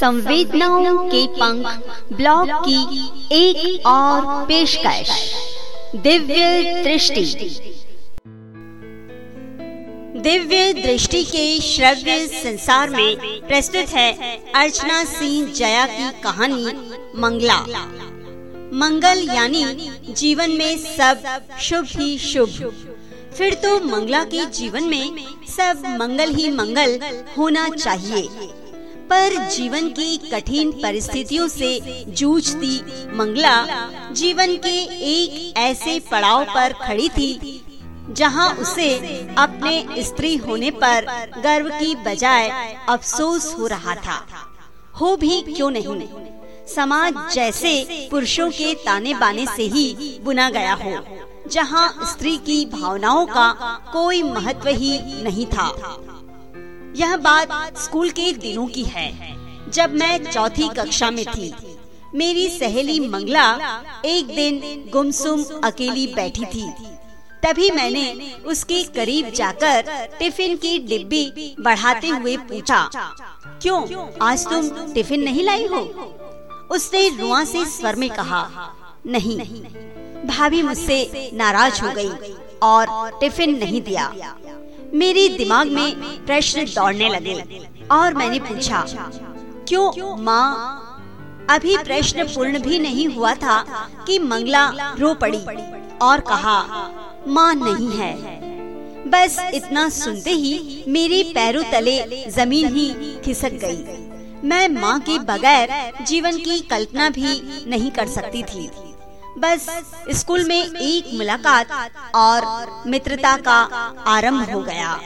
संवेदनाओं के पंख ब्लॉग की एक और पेशकश। दिव्य दृष्टि। दिव्य दृष्टि के श्रव्य संसार में प्रस्तुत है अर्चना सिंह जया की कहानी मंगला। मंगल यानी जीवन में सब शुभ ही शुभ। फिर तो मंगला के जीवन में सब मंगल ही मंगल होना चाहिए। पर जीवन की कठिन परिस्थितियों से जूझती मंगला जीवन के एक ऐसे पड़ाव पर खड़ी थी, जहाँ उसे अपने स्त्री होने पर गर्व की बजाय अफसोस हो रहा था। हो भी क्यों नहीं? समाज जैसे पुरुषों के ताने बाने से ही बुना गया हो, जहाँ स्त्री की भावनाओं का कोई महत्व ही नहीं था। यह बात स्कूल के दिनों की है, जब मैं चौथी कक्षा में थी। मेरी सहेली मंगला एक दिन गुमसुम अकेली बैठी थी। तभी मैंने उसके करीब जाकर टिफ़िन की डिब्बी बढ़ाते हुए पूछा, क्यों, आज तुम टिफ़िन नहीं लाई हो? उसने रुआ से स्वर में कहा, नहीं। भाभी मुझसे नाराज़ हो गई और टिफ़िन नहीं दिया। मेरे दिमाग में प्रश्न दौड़ने लगे और मैंने पूछा, क्यों माँ, अभी प्रश्न पूर्ण भी नहीं हुआ था कि मंगला रो पड़ी? और कहा, माँ नहीं है। बस इतना सुनते ही मेरे पैरों तले ज़मीन ही खिसक गई। मैं माँ के बगैर जीवन की कल्पना भी नहीं कर सकती थी। बस स्कूल में एक मुलाकात और मित्रता का आरंभ हो गया।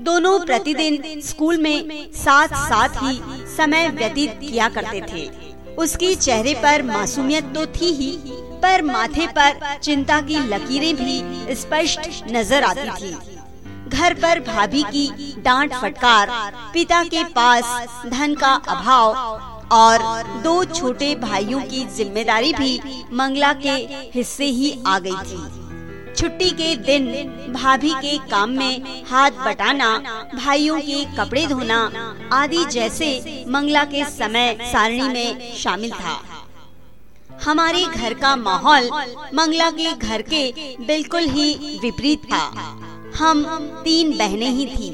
दोनों प्रतिदिन स्कूल में साथ साथ ही समय व्यतीत किया करते थे। उसकी चेहरे पर मासूमियत तो थी ही, पर माथे पर चिंता की लकीरें भी स्पष्ट नज़र आती थी। घर पर भाभी की डांट फटकार पिता के पास धन का अभाव और दो छोटे भाइयों की ज़िम्मेदारी भी मंगला के हिस्से ही आ गई थी। छुट्टी के दिन भाभी के काम में हाथ बटाना, भाइयों के कपड़े धोना आदि जैसे मंगला के समय सारणी में शामिल था। हमारे घर का माहौल मंगला के घर के बिल्कुल ही विपरीत था। हम तीन बहनें ही थीं।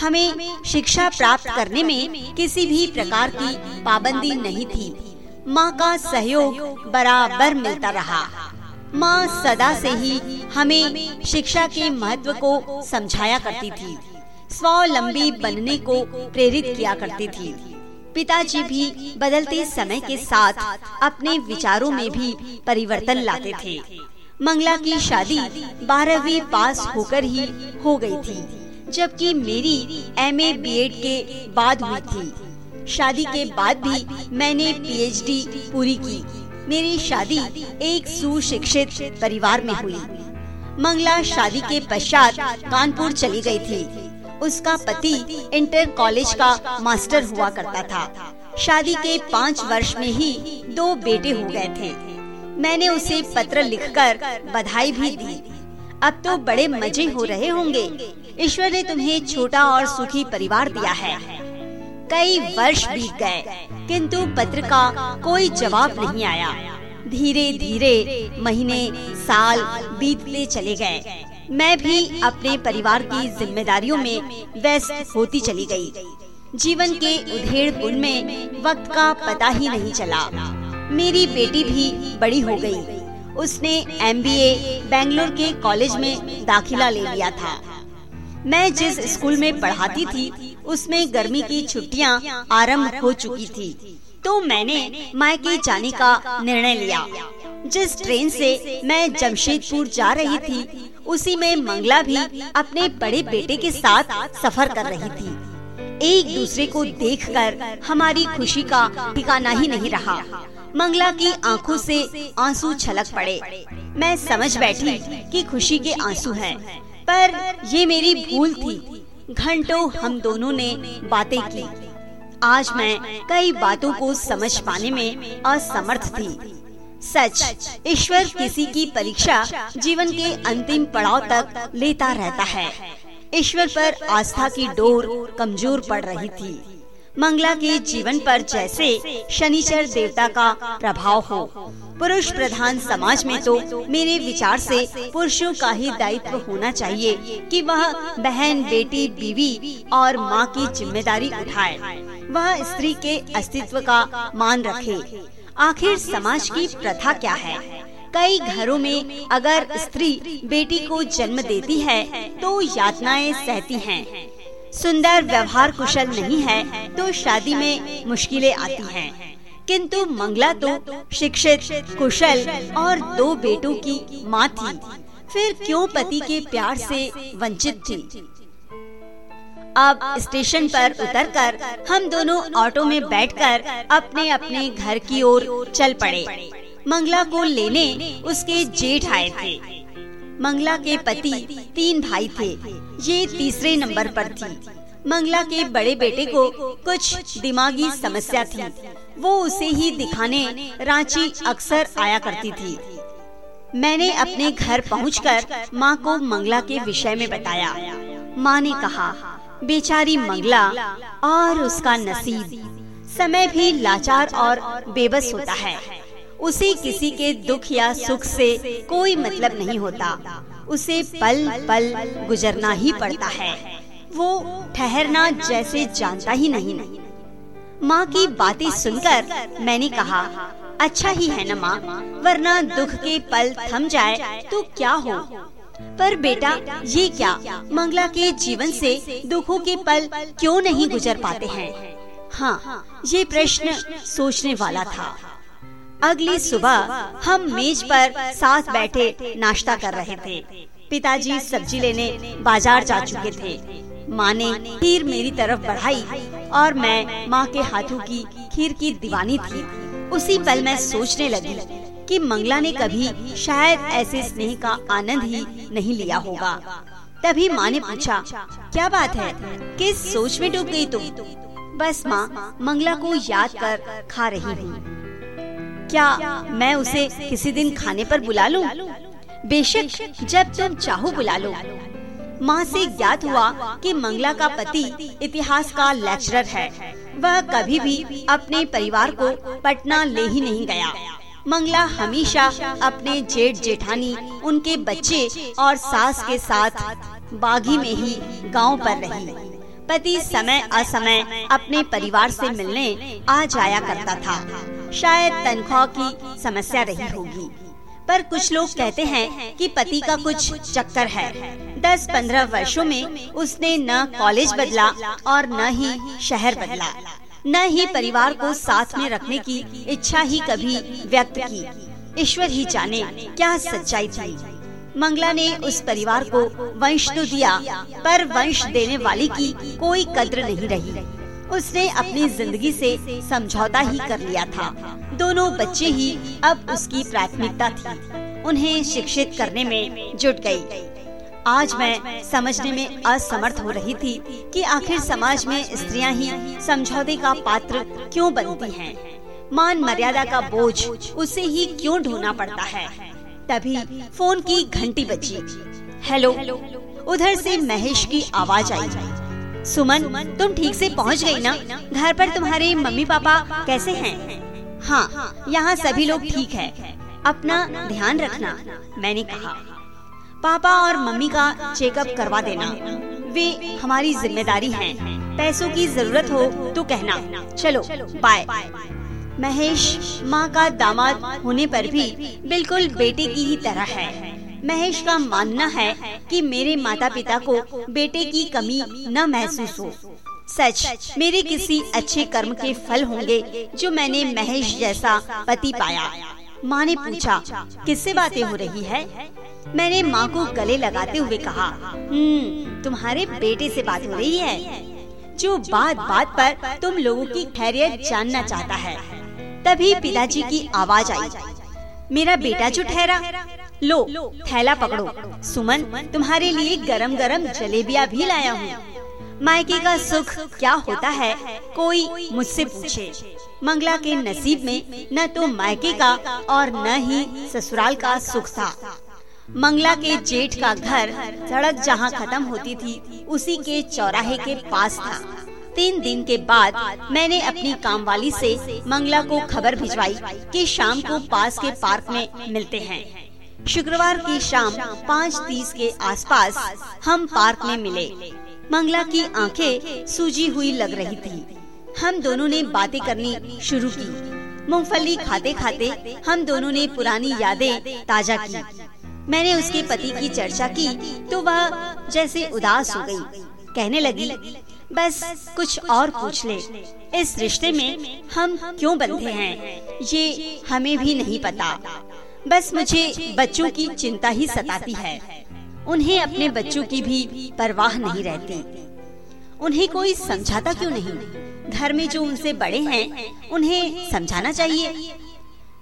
हमें शिक्षा प्राप्त करने में किसी भी प्रकार की पाबंदी नहीं थी। माँ का सहयोग बराबर मिलता रहा। माँ सदा से ही हमें शिक्षा के महत्व को समझाया करती थी। स्वावलंबी बनने को प्रेरित किया करती थी। पिताजी भी बदलते समय के साथ अपने विचारों में भी परिवर्तन लाते थे। मंगला की शादी बारहवीं पास होकर ही हो गई थी। जबकि मेरी एम ए बी एड के बाद हुई थी। शादी के बाद भी मैंने पीएचडी पूरी की। मेरी शादी एक सुशिक्षित परिवार में हुई। मंगला शादी के पश्चात कानपुर चली गई थी। उसका पति इंटर कॉलेज का मास्टर हुआ करता था। शादी के पाँच वर्ष में ही दो बेटे हो गए थे। मैंने उसे पत्र लिखकर बधाई भी दी। अब तो बड़े मज़े हो रहे होंगे। ईश्वर ने तुम्हें छोटा और सुखी परिवार दिया है। कई वर्ष बीत गए, किंतु पत्र का कोई जवाब नहीं आया। धीरे धीरे महीने, साल बीतते चले गए। मैं भी अपने परिवार की जिम्मेदारियों में व्यस्त होती चली गई। जीवन के उधेड़ बुन में वक्त का पता ही नहीं चला। मेरी बेटी भी बड़ी हो गई। उसने एमबीए बेंगलोर के कॉलेज में दाखिला ले लिया था। मैं जिस स्कूल में पढ़ाती थी उसमें गर्मी की छुट्टियाँ आरंभ हो चुकी थी। तो मैंने मायके जाने का निर्णय लिया। जिस ट्रेन से मैं जमशेदपुर जा रही थी उसी में मंगला भी अपने बड़े बेटे के साथ सफ़र कर रही थी। एक दूसरे को देखकर हमारी खुशी का ठिकाना ही नहीं रहा। मंगला की आँखों से आँसू छलक पड़े। मैं समझ बैठी कि खुशी के आँसू हैं, पर ये मेरी भूल थी। घंटों हम दोनों ने बातें की। आज मैं कई बातों को समझ पाने में असमर्थ थी। सच, ईश्वर किसी की परीक्षा जीवन के अंतिम पड़ाव तक लेता रहता है। ईश्वर पर आस्था की डोर कमज़ोर पड़ रही थी। मंगला के जीवन पर जैसे शनिचर देवता का प्रभाव हो। पुरुष प्रधान समाज में तो मेरे विचार से पुरुषों का ही दायित्व होना चाहिए कि वह बहन, बेटी, बीवी और माँ की ज़िम्मेदारी उठाए। वह स्त्री के अस्तित्व का मान रखे। आखिर समाज की प्रथा क्या है? कई घरों में अगर स्त्री बेटी को जन्म देती है तो यातनाएँ सहती हैं। सुंदर व्यवहार कुशल नहीं है तो शादी में मुश्किलें आती हैं। किंतु मंगला तो शिक्षित, कुशल और दो बेटों की माँ थी। फिर क्यों पति के प्यार से वंचित थी? अब स्टेशन पर उतरकर हम दोनों ऑटो में बैठकर अपने अपने घर की ओर चल पड़े। मंगला को लेने उसके जेठ आए थे। मंगला के पति तीन भाई थे। ये तीसरे नंबर पर थी। मंगला के बड़े बेटे को कुछ दिमागी समस्या थी। वो उसे ही दिखाने रांची अक्सर आया करती थी। मैंने अपने घर पहुंचकर माँ को मंगला के विषय में बताया। माँ ने कहा, बेचारी मंगला और उसका नसीब। समय भी लाचार और बेबस होता है। उसे किसी के दुख या सुख से कोई मतलब नहीं होता। उसे पल पल गुजरना ही पड़ता है। वो ठहरना जैसे जानता ही नहीं। माँ की बातें सुनकर मैंने कहा अच्छा ही है न माँ, वरना दुख के पल थम जाए तो क्या हो? पर बेटा, ये क्या? मंगला के जीवन से दुखों के पल क्यों नहीं गुजर पाते हैं? हाँ ये प्रश्न सोचने वाला था। अगली सुबह हम मेज पर साथ बैठे नाश्ता कर रहे थे। पिताजी सब्ज़ी लेने बाज़ार जा चुके थे। माँ ने खीर मेरी तरफ़ बढ़ाई और मैं माँ के हाथों की खीर की दीवानी थी। उसी पल मैं सोचने लगी कि मंगला ने कभी शायद ऐसे स्नेह का आनंद ही नहीं लिया होगा। तभी माँ ने पूछा क्या बात है? किस सोच में डूब गई तुम? बस माँ मंगला को याद कर खा रही हूँ। क्या मैं उसे किसी दिन खाने पर बुला लूँ? बेशक, जब तुम चाहो बुला लो। माँ से ज्ञात हुआ कि मंगला का पति इतिहास का लेक्चरर है। वह कभी भी अपने परिवार को पटना ले ही नहीं गया। मंगला हमेशा अपने जेठ जेठानी, उनके बच्चे और सास के साथ बागी में ही गाँव पर रही। पति समय असमय अपने परिवार से मिलने आ जाया करता था। शायद तनख्वाह की समस्या रही होगी। पर कुछ लोग कहते हैं कि पति का कुछ चक्कर है। दस पंद्रह वर्षों में उसने न कॉलेज बदला और न ही शहर बदला। न ही परिवार को साथ में रखने की इच्छा ही कभी व्यक्त की। ईश्वर ही जाने क्या सच्चाई थी। मंगला ने उस परिवार को वंश तो दिया, पर वंश देने वाली की कोई कद्र नहीं रही। उसने अपनी ज़िंदगी से समझौता ही कर लिया था। दोनों बच्चे ही अब उसकी प्राथमिकता थी। उन्हें शिक्षित करने में जुट गई। आज मैं समझने में असमर्थ हो रही थी कि आखिर समाज में स्त्रियाँ ही समझौते का पात्र क्यों बनती हैं? मान मर्यादा का बोझ उसे ही क्यों ढोना पड़ता है? तभी फ़ोन की घंटी बजी। हेलो, उधर से महेश की आवाज़ आई। सुमन तुम ठीक से पहुँच गई ना? घर पर तुम्हारे मम्मी पापा कैसे हैं? हाँ? यहाँ सभी लोग ठीक है। अपना ध्यान रखना मैंने कहा। पापा और मम्मी का चेकअप करवा देना। वे हमारी ज़िम्मेदारी हैं। पैसों की ज़रूरत हो तो कहना। चलो बाय महेश माँ का दामाद होने पर भी बिल्कुल बेटे की ही। तरह है। महेश का मानना है कि मेरे माता पिता को बेटे की कमी न महसूस हो। सच, मेरे किसी अच्छे कर्म के फल होंगे जो मैंने महेश जैसा पति पाया। माँ ने पूछा, किससे बातें हो रही है? मैंने माँ को गले लगाते हुए कहा हम्म तुम्हारे बेटे से बात हो रही है। जो बात बात पर तुम लोगों की खैरियत जानना चाहता है। तभी पिताजी की आवाज़ आई। मेरा बेटा जो ठहरा लो, थैला पकड़ो। सुमन, तुम्हारे लिए गरम गरम जलेबिया भी लाया हूँ। मायके का सुख क्या होता है, कोई मुझसे पूछे। मंगला के नसीब में न तो मायके का और न ही ससुराल का सुख था। मंगला के जेठ का घर सड़क जहाँ खत्म होती थी, उसी के चौराहे के पास था। तीन दिन के बाद मैंने अपनी कामवाली से मंगला को खबर भिजवाई कि शाम को पास के पार्क में मिलते हैं। शुक्रवार की शाम पाँच तीस के आसपास हम पार्क में मिले। मंगला की आँखें सूजी हुई लग रही थी। हम दोनों ने बातें करनी शुरू की। मूंगफली खाते खाते हम दोनों ने पुरानी यादें ताज़ा की। मैंने उसके पति की चर्चा की तो वह जैसे उदास हो गई। कहने लगी, बस कुछ और पूछ ले। इस रिश्ते में हम क्यों बंधे हैं? ये हमें भी नहीं पता। बस मुझे बच्चों की चिंता ही सताती है। उन्हें अपने बच्चों की भी परवाह नहीं रहती। उन्हें कोई समझाता क्यों नहीं? घर में जो उनसे बड़े हैं, उन्हें समझाना चाहिए।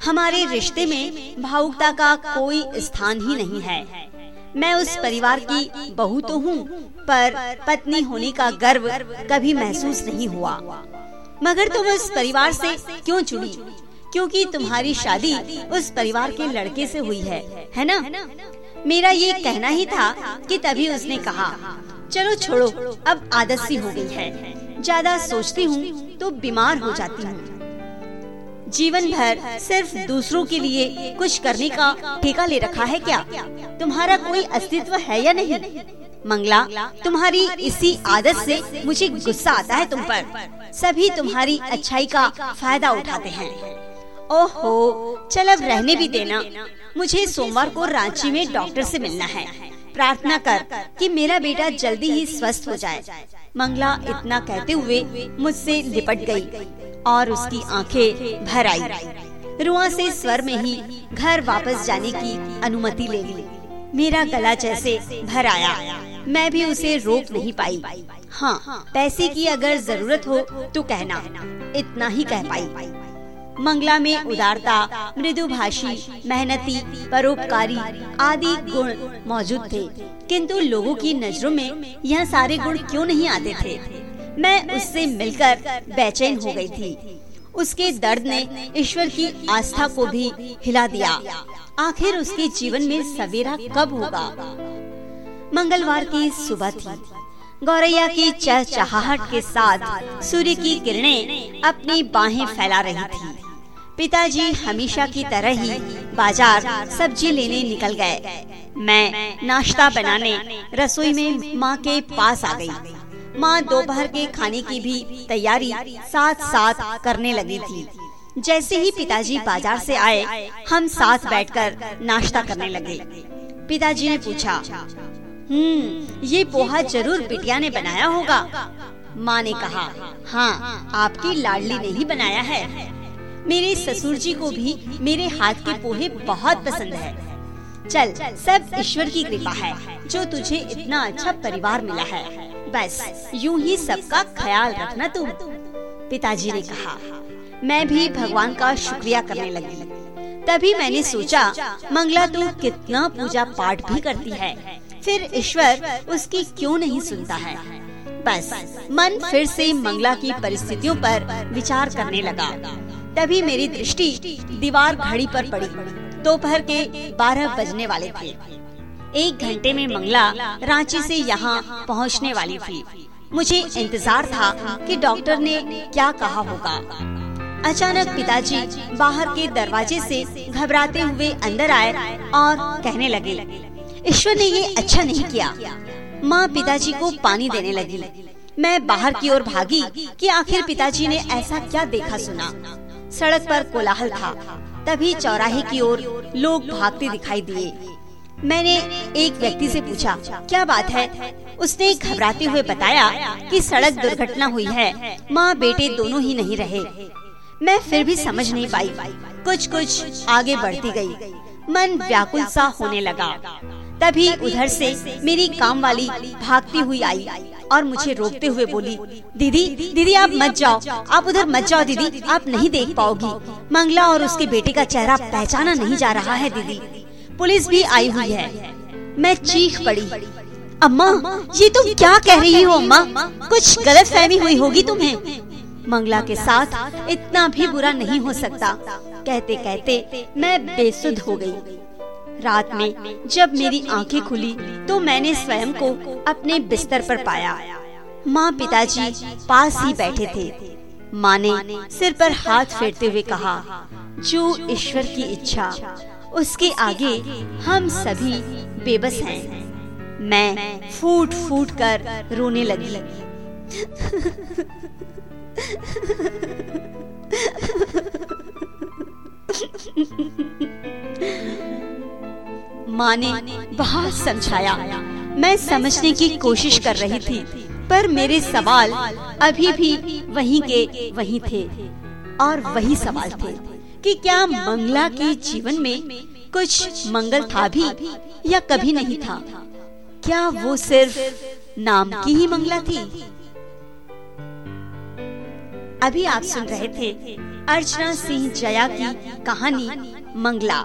हमारे रिश्ते में भावुकता का कोई स्थान ही नहीं है। मैं उस परिवार की बहू तो हूँ, पर पत्नी होने का गर्व कभी महसूस नहीं हुआ। मगर तुम उस परिवार से क्यों जुड़ी? क्योंकि तुम्हारी शादी उस परिवार के लड़के से हुई है है ना? मेरा ये कहना ही था कि तभी उसने कहा, चलो छोड़ो, अब आदत सी हो गई है। ज़्यादा सोचती हूँ तो बीमार हो जाती हूँ। जीवन भर सिर्फ़ दूसरों के लिए कुछ करने का ठेका ले रखा है क्या? तुम्हारा कोई अस्तित्व है या नहीं? मंगला, तुम्हारी इसी आदत से मुझे गुस्सा आता है तुम पर। सभी तुम्हारी अच्छाई का फ़ायदा उठाते हैं। ओहो, चल अब रहने भी देना। मुझे सोमवार को रांची में डॉक्टर से मिलना है। प्रार्थना कर कि मेरा बेटा जल्दी ही स्वस्थ हो जाए। मंगला इतना कहते हुए मुझसे लिपट गई और उसकी आँखें भर आई। रुआ से स्वर में ही घर वापस जाने की अनुमति ले ली। मेरा गला जैसे भर आया। मैं भी उसे रोक नहीं पाई। हाँ पैसे की अगर ज़रूरत हो तो कहना। इतना ही कह पाई। मंगला में उदारता, मृदुभाषी, मेहनती, परोपकारी आदि गुण मौजूद थे। किंतु लोगों की नज़रों में यह सारे गुण क्यों नहीं आते थे? मैं उससे मिलकर बेचैन हो गई थी। उसके दर्द ने ईश्वर की आस्था को भी हिला दिया। आखिर उसके जीवन में सवेरा कब होगा? मंगलवार की सुबह थी। गौरैया की चहचहाहट के साथ सूर्य की किरणें अपनी बाहें फैला रही थी। पिताजी हमेशा की तरह ही बाज़ार सब्ज़ी लेने निकल गए। मैं नाश्ता बनाने रसोई में माँ के पास आ गई। माँ दोपहर के खाने की भी तैयारी साथ साथ करने लगी थी। जैसे ही पिताजी बाज़ार से आए, हम साथ बैठकर नाश्ता करने लगे। पिताजी ने पूछा हम्म ये पोहा ज़रूर बिटिया ने बनाया होगा। माँ ने कहा हाँ आपकी लाडली ने ही बनाया है। मेरे ससुर जी को भी मेरे हाथ के पोहे बहुत पसंद है। चल, सब ईश्वर की कृपा है, जो तुझे इतना अच्छा परिवार मिला है। बस, यूँ ही सबका ख्याल रखना तुम पिताजी ने कहा, मैं भी भगवान का शुक्रिया करने लगी। तभी मैंने सोचा, मंगला तू कितना पूजा पाठ भी करती है। फिर ईश्वर उसकी क्यों नहीं सुनता है? बस मन फिर से मंगला की परिस्थितियों पर विचार करने लगा। तभी मेरी दृष्टि दीवार घड़ी पर पड़ी। दोपहर के बारह बजने वाले थे। एक घंटे में मंगला रांची से यहाँ पहुँचने वाली थी। मुझे इंतज़ार था कि डॉक्टर ने क्या कहा होगा। अचानक पिताजी बाहर के दरवाजे से घबराते हुए अंदर आए और कहने लगे ईश्वर ने ये अच्छा नहीं किया। माँ पिताजी को पानी देने लगी। मैं बाहर की ओर भागी कि आखिर पिताजी ने ऐसा क्या देखा सुना। सड़क पर कोलाहल था। तभी चौराहे की ओर लोग भागते दिखाई दिए। मैंने एक व्यक्ति से पूछा, क्या बात है? उसने घबराते हुए बताया कि सड़क दुर्घटना हुई है। माँ बेटे दोनों ही नहीं रहे। मैं फिर भी समझ नहीं पाई। कुछ कुछ आगे बढ़ती गई। मन व्याकुल सा होने लगा। तभी उधर से मेरी काम वाली भागती हुई आई और मुझे रोकते हुए बोली, दीदी दीदी, आप मत जाओ। आप उधर मत जाओ, दीदी। आप नहीं देख पाओगी। मंगला और उसके बेटे का चेहरा पहचाना नहीं जा रहा है, दीदी। पुलिस भी आई हुई है। मैं चीख पड़ी। अम्मा, ये तुम क्या कह रही हो, अम्मा? कुछ गलत फहमी हुई होगी तुम्हें? मंगला के साथ इतना भी बुरा नहीं हो सकता। कहते कहते मैं बेसुध हो गई। रात में जब मेरी आँखें खुली तो मैंने स्वयं को अपने बिस्तर पर पाया। माँ पिताजी पास ही बैठे थे। माँ ने सिर पर हाथ फेरते हुए कहा, जो ईश्वर की इच्छा, उसके आगे हम सभी बेबस हैं। मैं फूट फूट कर रोने लगी। माँ ने बहुत समझाया। मैं समझने की कोशिश कर रही थी, पर मेरे सवाल अभी भी वहीं के वहीं थे और वही सवाल थे कि क्या मंगला के जीवन में कुछ मंगल था भी या कभी नहीं था? क्या वो सिर्फ़ नाम की ही मंगला थी? अभी आप सुन रहे थे अर्चना सिंह जया की कहानी मंगला।